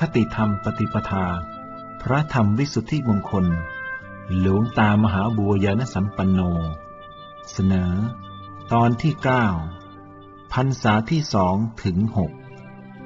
คติธรรมปฏิปทา พระธรรมวิสุทธิมงคล หลวงตามหาบัวยานสัมปันโน เสนอ ตอนที่9พรรษาที่สองถึงหก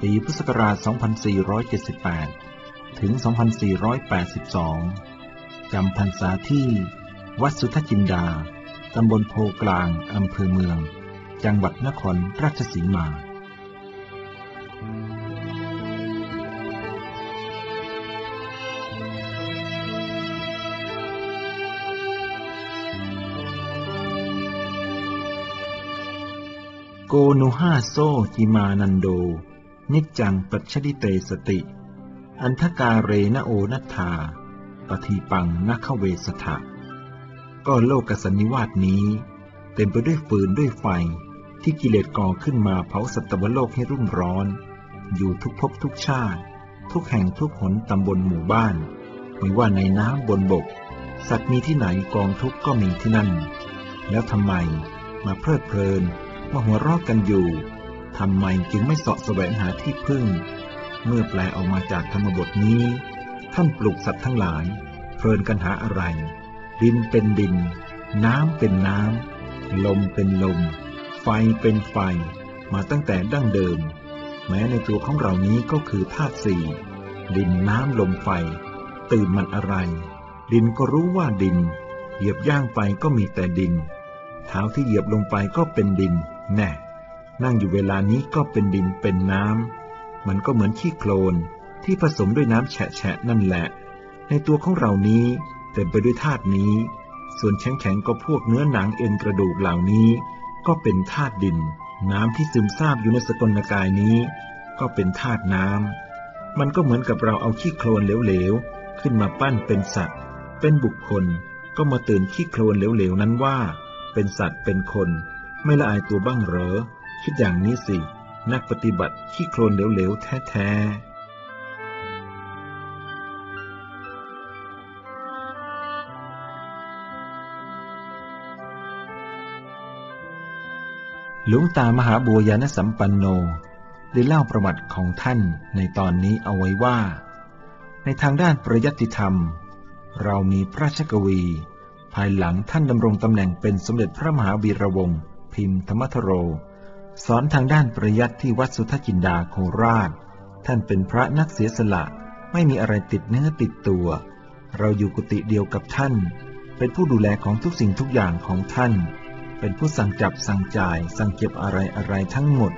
ปีพุทธศักราช 2478 ถึง 2482 จำพรรษาที่ วัดสุทธจินดา ตำบลโพกลาง อำเภอเมือง จังหวัดนครราชสีมา โกนุห้าโซจิมานันโด นิจจังปัจฉิเตสติ อันทกาเรนโอนัตถาปฏิปังนักเวสถะก็โลกสันนิวาสนี้ เต็มไปด้วยฟืนด้วยไฟที่กิเลสก่อขึ้นมาเผาสัตวโลกให้รุ่มร้อน อยู่ทุกภพทุกชาติ ทุกแห่งทุกหนตำบลหมู่บ้าน ไม่ว่าในน้ำบนบก สัตว์มีที่ไหนกองทุกข์ก็มีที่นั่น แล้วทำไมมาเพลิดเพลิน มาหัวเราะกันอยู่ทำไมจึงไม่เสาะแสวงหาที่พึ่ง เมื่อแปลออกมาจากธรรมบทนี้ ท่านปลุกสัตว์ทั้งหลาย เพลินกันหาอะไร ดินเป็นดิน น้ำเป็นน้ำ ลมเป็นลม ไฟเป็นไฟ มาตั้งแต่ดั้งเดิม แม้ในตัวของเรานี้ก็คือธาตุสี่ ดินน้ำลมไฟ ตื่นมันอะไร ดินก็รู้ว่าดิน เหยียบย่างไปก็มีแต่ดิน เท้าที่เหยียบลงไปก็เป็นดิน แน่นั่งอยู่เวลานี้ก็เป็นดินเป็นน้ำ มันก็เหมือนขี้โคลนที่ผสมด้วยน้ำแฉะนั่นแหละ ในตัวของเรานี้เต็มไปด้วยธาตุนี้ ส่วนแข็งๆก็พวกเนื้อหนังเอ็นกระดูกเหล่านี้ ก็เป็นธาตุดิน น้ำที่ซึมซาบอยู่ในสกลกายนี้ ก็เป็นธาตุน้ำ มันก็เหมือนกับเราเอาขี้โคลนเหลวๆขึ้นมาปั้นเป็นสัตว์ เป็นบุคคล ก็มาตื่นขี้โคลนเหลวๆนั้นว่า เป็นสัตว์เป็นคน ไม่ละอายตัวบ้างเหรอ คิดอย่างนี้สิ นักปฏิบัติขี้โคลนเหลวๆ แท้ๆหลวงตามหาบัวยานสัมปันโนได้เล่าประวัติของท่านในตอนนี้เอาไว้ว่า ในทางด้านประยัติธรรม เรามีพระชกวี ภายหลังท่านดำรงตำแหน่งเป็นสมเด็จพระมหาวีระวงศ์ พิมพ์ธรรมทโร สอนทางด้านประยัติที่วัดสุทธจินดาโคราช ท่านเป็นพระนักเสียสละไม่มีอะไรติดเนื้อติดตัว เราอยู่กุฏิเดียวกับท่าน เป็นผู้ดูแลของทุกสิ่งทุกอย่างของท่าน เป็นผู้สั่งจับสั่งจ่าย สั่งเก็บอะไรอะไรทั้งหมด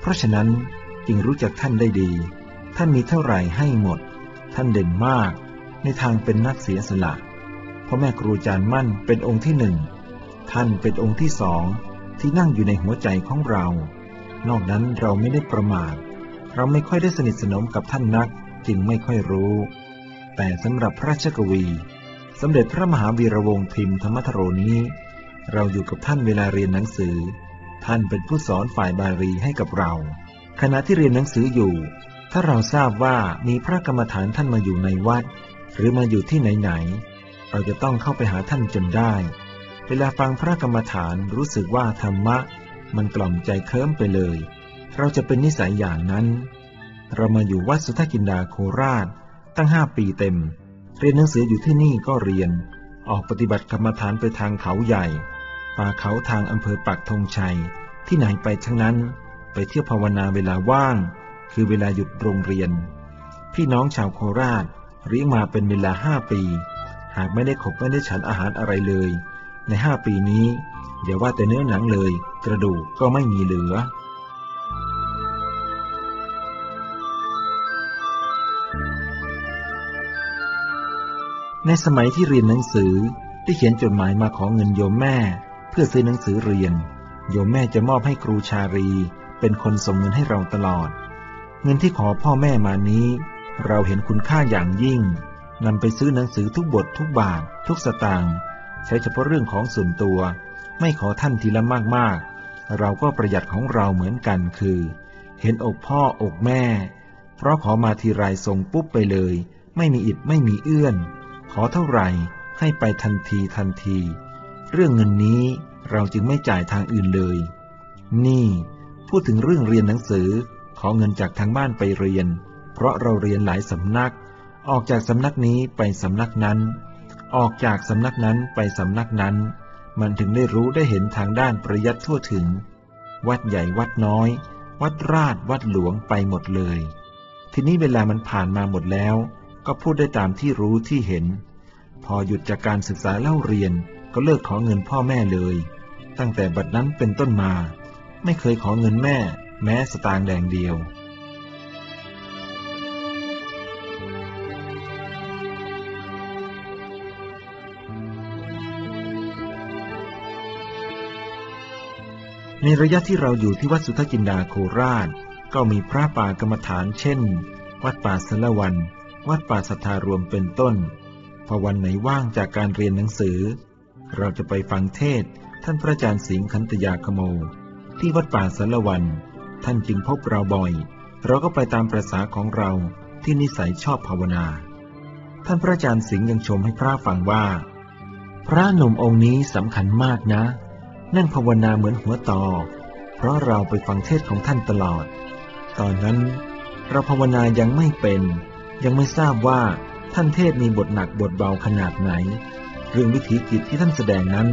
เพราะฉะนั้นจึงรู้จักท่านได้ดี ท่านมีเท่าไหร่ให้หมด ท่านเด่นมากในทางเป็นนักเสียสละพ่อแม่ครูอาจารย์มั่นเป็นองค์ที่หนึ่ง ท่านเป็นองค์ที่สอง ที่นั่งอยู่ในหัวใจของเรา นอกนั้นเราไม่ได้ประมาท เราไม่ค่อยได้สนิทสนมกับท่านนักจึงไม่ค่อยรู้ แต่สำหรับพระราชกวี สมเด็จพระมหาวีระวงศ์พิมพ์ธรรมทโรนี้ เราอยู่กับท่านเวลาเรียนหนังสือ ท่านเป็นผู้สอนฝ่ายบาลีให้กับเรา ขณะที่เรียนหนังสืออยู่ ถ้าเราทราบว่ามีพระกรรมฐานท่านมาอยู่ในวัด หรือมาอยู่ที่ไหนๆเราจะต้องเข้าไปหาท่านจนได้ เวลาฟังพระกรรมฐานรู้สึกว่าธรรมะ มันกล่อมใจเคลิ้มไปเลย เราจะเป็นนิสัยอย่างนั้น เรามาอยู่วัดสุทธกินดาโคราช ตั้งห้าปีเต็ม เรียนหนังสืออยู่ที่นี่ก็เรียน ออกปฏิบัติกรรมฐานไปทางเขาใหญ่ ป่าเขาทางอำเภอปักธงชัย ที่ไหนไปทั้งนั้น ไปเที่ยวภาวนาเวลาว่าง คือเวลาหยุดโรงเรียน พี่น้องชาวโคราชเลี้ยงมาเป็นเวลาห้าปี หากไม่ได้ขบไม่ได้ฉันอาหารอะไรเลย ในห้าปีนี้ อย่าว่าแต่เนื้อหนังเลย กระดูกก็ไม่มีเหลือ ในสมัยที่เรียนหนังสือได้เขียนจดหมายมาขอเงินโยมแม่ เพื่อซื้อหนังสือเรียน โยมแม่จะมอบให้ครูชารี เป็นคนส่งเงินให้เราตลอด เงินที่ขอพ่อแม่มานี้ เราเห็นคุณค่าอย่างยิ่งนำไปซื้อหนังสือทุกบททุกบาท ทุกสตางค์ ใช้เฉพาะเรื่องของส่วนตัว ไม่ขอท่านทีละมากๆ เราก็ประหยัดของเราเหมือนกันคือ เห็นอกพ่ออกแม่ เพราะขอมาทีไรส่งปุ๊บไปเลย ไม่มีอิดไม่มีเอื้อน ขอเท่าไหร่ให้ไปทันทีทันที เรื่องเงินนี้เราจึงไม่จ่ายทางอื่นเลย นี่ พูดถึงเรื่องเรียนหนังสือ ขอเงินจากทางบ้านไปเรียน เพราะเราเรียนหลายสำนัก ออกจากสำนักนี้ไปสำนักนั้น ออกจากสำนักนั้นไปสำนักนั้น มันถึงได้รู้ได้เห็นทางด้านประยัดทั่วถึง วัดใหญ่วัดน้อย วัดราชวัดหลวงไปหมดเลย ทีนี้เวลามันผ่านมาหมดแล้ว ก็พูดได้ตามที่รู้ที่เห็น พอหยุดจากการศึกษาเล่าเรียนก็เลิกขอเงินพ่อแม่เลย ตั้งแต่บัดนั้นเป็นต้นมา ไม่เคยขอเงินแม่ แม้สตางค์แดงเดียว ในระยะที่เราอยู่ที่วัดสุทธจินดาโคราช ก็มีพระป่ากรรมฐานเช่น วัดป่าสละวัน วัดป่าสัทธารวมเป็นต้น พอวันไหนว่างจากการเรียนหนังสือ เราจะไปฟังเทศ ท่านพระอาจารย์สิงห์คันตยาคโม ที่วัดป่าสละวัน ท่านจึงพบเราบ่อย เราก็ไปตามประษาของเราที่นิสัยชอบภาวนา ท่านพระอาจารย์สิงห์ยังชมให้พระฟังว่า พระหนุ่มองค์นี้สำคัญมากนะ นั่งภาวนาเหมือนหัวต่อ เพราะเราไปฟังเทศของท่านตลอด ตอนนั้นเราภาวนายังไม่เป็น ยังไม่ทราบว่าท่านเทศมีบทหนักบทเบาขนาดไหน เรื่องวิถีจิตที่ท่านแสดงนั้น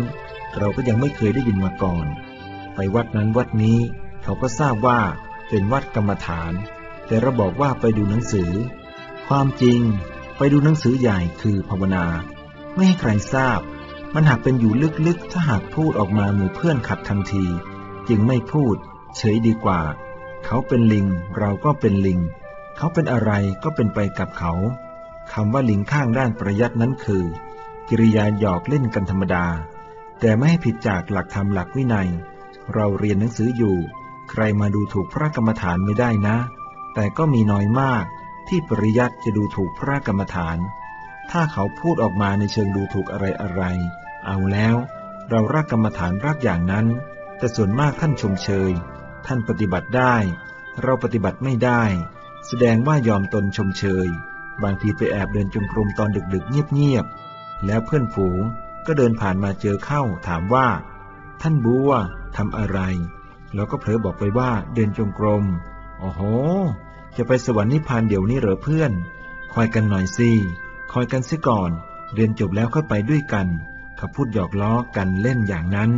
เราก็ยังไม่เคยได้ยินมาก่อน ไปวัดนั้นวัดนี้เขาก็ทราบว่าเป็นวัดกรรมฐาน แต่เราบอกว่าไปดูหนังสือ ความจริงไปดูหนังสือใหญ่คือภาวนา ไม่ให้ใครทราบ มันหากเป็นอยู่ลึกๆ ถ้าหากพูดออกมาหมู่เพื่อนขัดทันที จึงไม่พูด เฉยดีกว่า เขาเป็นลิง เราก็เป็นลิง เขาเป็นอะไรก็เป็นไปกับเขาคำว่าลิงข้างด้านประยัดนั้นคือ กิริยาหยอกเล่นกันธรรมดา แต่ไม่ให้ผิดจากหลักธรรมหลักวินัย เราเรียนหนังสืออยู่ ใครมาดูถูกพระกรรมฐานไม่ได้นะ แต่ก็มีน้อยมากที่ปริยัติจะดูถูกพระกรรมฐาน ถ้าเขาพูดออกมาในเชิงดูถูกอะไรอะไร เอาแล้ว เรารักกรรมฐานรักอย่างนั้น แต่ส่วนมากท่านชมเชย ท่านปฏิบัติได้ เราปฏิบัติไม่ได้ แสดงว่ายอมตนชมเชย บางทีไปแอบเดินจงกรมตอนดึกๆ เงียบๆ แล้วเพื่อนฝูงก็เดินผ่านมาเจอเข้าถามว่า ท่านบัวทำอะไร เราก็เผลอบอกไปว่าเดินจงกรม โอ้โห จะไปสวรรค์นิพพานเดี๋ยวนี้เหรอเพื่อน คอยกันหน่อยสิ คอยกันซิก่อน เรียนจบแล้วค่อยไปด้วยกัน เขาพูดหยอกล้อกันเล่นอย่างนั้น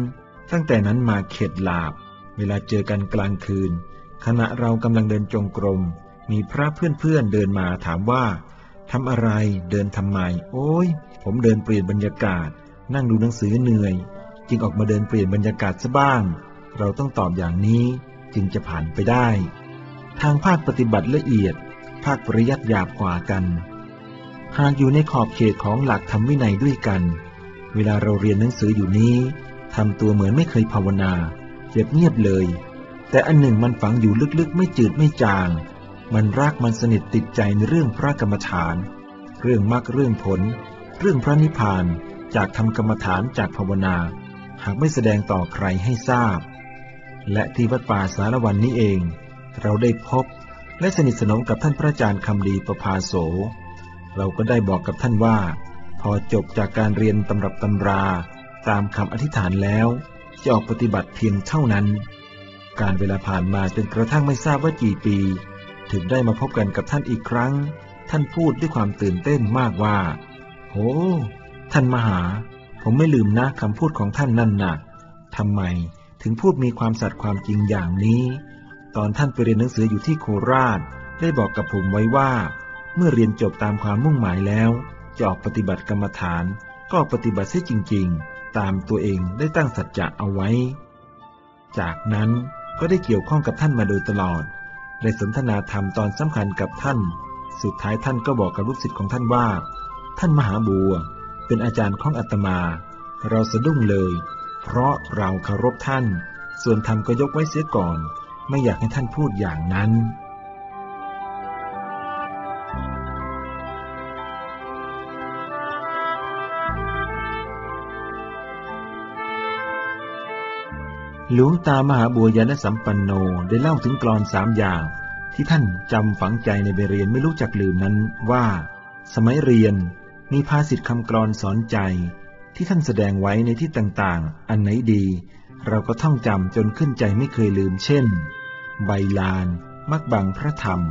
ตั้งแต่นั้นมาเข็ดหลาบ เวลาเจอกันกลางคืน ขณะเรากำลังเดินจงกรม มีพระเพื่อนๆเดินมาถามว่าทำอะไรเดินทำไม โอ้ย ผมเดินเปลี่ยนบรรยากาศ นั่งดูหนังสือเหนื่อย จึงออกมาเดินเปลี่ยนบรรยากาศซะบ้าง เราต้องตอบอย่างนี้จึงจะผ่านไปได้ ทางภาคปฏิบัติละเอียด ภาคปริยัติหยาบกว่ากัน หากอยู่ในขอบเขตของหลักธรรมวินัยด้วยกัน เวลาเราเรียนหนังสืออยู่นี้ทำตัวเหมือนไม่เคยภาวนาเจ็บเงียบเลย แต่อันหนึ่งมันฝังอยู่ลึกๆ ไม่จืดไม่จาง มันรักมันสนิทติดใจในเรื่องพระกรรมฐาน เรื่องมรรคเรื่องผล เรื่องพระนิพพานจากทำกรรมฐานจากภาวนา หากไม่แสดงต่อใครให้ทราบ และที่วัดป่าสารวันนี้เอง เราได้พบและสนิทสนมกับท่านพระอาจารย์คำดีประภาโส เราก็ได้บอกกับท่านว่า อจบจากการเรียนตำรับตำราตามคำอธิษฐานแล้วจะออกปฏิบัติเพียงเท่านั้น การเวลาผ่านมาจนกระทั่งไม่ทราบว่ากี่ปี ถึงได้มาพบกันกับท่านอีกครั้ง ท่านพูดด้วยความตื่นเต้นมากว่าโอ้ท่านมหา ผมไม่ลืมนะคำพูดของท่านนั่นนะทำไมถึงพูดมีความสัตย์ความจริงอย่างนี้ ตอนท่านไปเรียนหนังสืออยู่ที่โคราช ได้บอกกับผมไว้ว่า เมื่อเรียนจบตามความมุ่งหมายแล้ว จะออกปฏิบัติกรรมฐาน ก็ปฏิบัติเสียจริง ๆ ตามตัวเองได้ตั้งสัจจะเอาไว้ จากนั้นก็ได้เกี่ยวข้องกับท่านมาโดยตลอด ได้สนทนาธรรมตอนสำคัญกับท่าน สุดท้ายท่านก็บอกกับลูกศิษย์ของท่านว่า ท่านมหาบัว เป็นอาจารย์ของอาตมา เราสะดุ้งเลย เพราะเราเคารพท่าน ส่วนธรรมก็ยกไว้เสียก่อน ไม่อยากให้ท่านพูดอย่างนั้น หลวงตามหาบัวยานสัมปันโนได้เล่าถึงกรอนสามอย่าง ที่ท่านจำฝังใจในเบเรียนไม่รู้จักลืมนั้นว่า สมัยเรียนมีภาษิตคำกรอนสอนใจ ที่ท่านแสดงไว้ในที่ต่างๆ อันไหนดี เราก็ท่องจำจนขึ้นใจไม่เคยลืมเช่น ใบลาน มักบังพระธรรม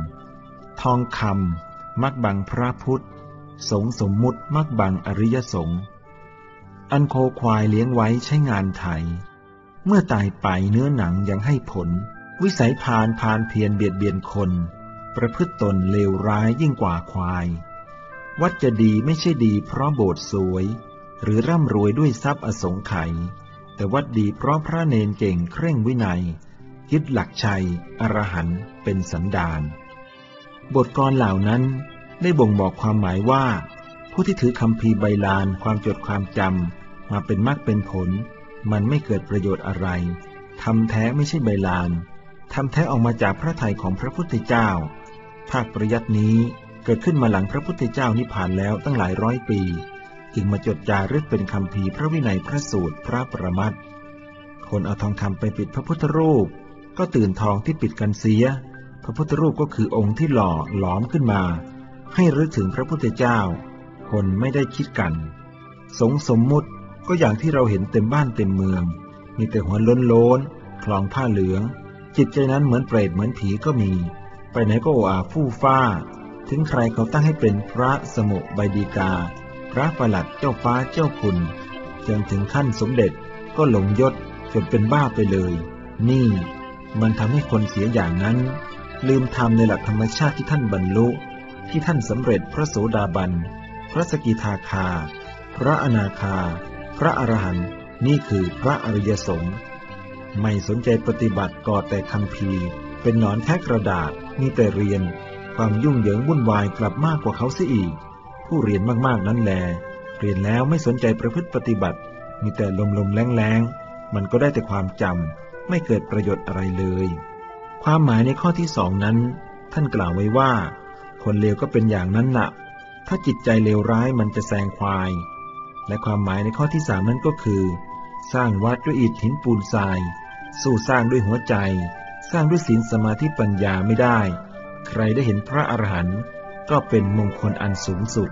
ทองคำมักบังพระพุทธ สงสมมุติมักบังอริยสงฆ์อันโคควายเลี้ยงไว้ใช้งานไถ เมื่อตายไปเนื้อหนังยังให้ผล วิสัยพานพานเพียรเบียดเบียนคน ประพฤติตนเลวร้ายยิ่งกว่าควาย วัดจะดีไม่ใช่ดีเพราะโบสถ์สวย หรือร่ำรวยด้วยทรัพย์อสงไขยแต่วัดดีเพราะพระเนนเก่งเคร่งวินัย ยึดหลักชัย อรหันต์เป็นสันดาน บทกรเหล่านั้นได้บ่งบอกความหมายว่า ผู้ที่ถือคำพีใบลานความจดความจำมาเป็นมรรคเป็นผล มันไม่เกิดประโยชน์อะไรทำแท้ไม่ใช่ใบลานทำแท้ออกมาจากพระทัยของพระพุทธเจ้า ภาคประยัตินี้เกิดขึ้นมาหลังพระพุทธเจ้านิพพานแล้วตั้งหลายร้อยปี จึงมาจดจารึกเป็นคำพีพระวินัยพระสูตรพระประมัติคนเอาทองคำไปปิดพระพุทธรูป ก็ตื่นทองที่ปิดกันเสีย พระพุทธรูปก็คือองค์ที่หล่อหลอมขึ้นมา ให้รึกถึงพระพุทธเจ้า คนไม่ได้คิดกัน สงสมมุติ ก็อย่างที่เราเห็นเต็มบ้านเต็มเมือง มีแต่หัวล้นล้นคลองผ้าเหลือง จิตใจนั้นเหมือนเปรตเหมือนผีก็มี ไปไหนก็โออาฟู่ฟ้า ถึงใครเขาตั้งให้เป็นพระสมุใบดีกา พระประหลัดเจ้าฟ้าเจ้าคุณจนถึงขั้นสมเด็จก็หลงยศจนเป็นบ้าไปเลย นี่มันทำให้คนเสียอย่างนั้น ลืมทำในหลักธรรมชาติที่ท่านบรรลุ ที่ท่านสำเร็จพระโสดาบัน พระสกิทาคา พระอนาคา พระอรหันต์นี่คือพระอริยสงฆ์ไม่สนใจปฏิบัติก่อแต่คำพีเป็นหนอนแค่กระดาษมีแต่เรียน ความยุ่งเหยิงวุ่นวายกลับมากกว่าเขาเสียอีก ผู้เรียนมากๆนั้นแล เรียนแล้วไม่สนใจประพฤติปฏิบัติ มีแต่ลมๆแรงๆมันก็ได้แต่ความจำไม่เกิดประโยชน์อะไรเลย ความหมายในข้อที่สองนั้น ท่านกล่าวไว้ว่า คนเลวก็เป็นอย่างนั้นละ่ะ ถ้าจิตใจเลวร้ายมันจะแซงควาย และความหมายในข้อที่สามนั้นก็คือ สร้างวัดด้วยอิฐหินปูนทราย สู้สร้างด้วยหัวใจ สร้างด้วยศีลสมาธิปัญญาไม่ได้ ใครได้เห็นพระอรหันต์ก็เป็นมงคลอันสูงสุด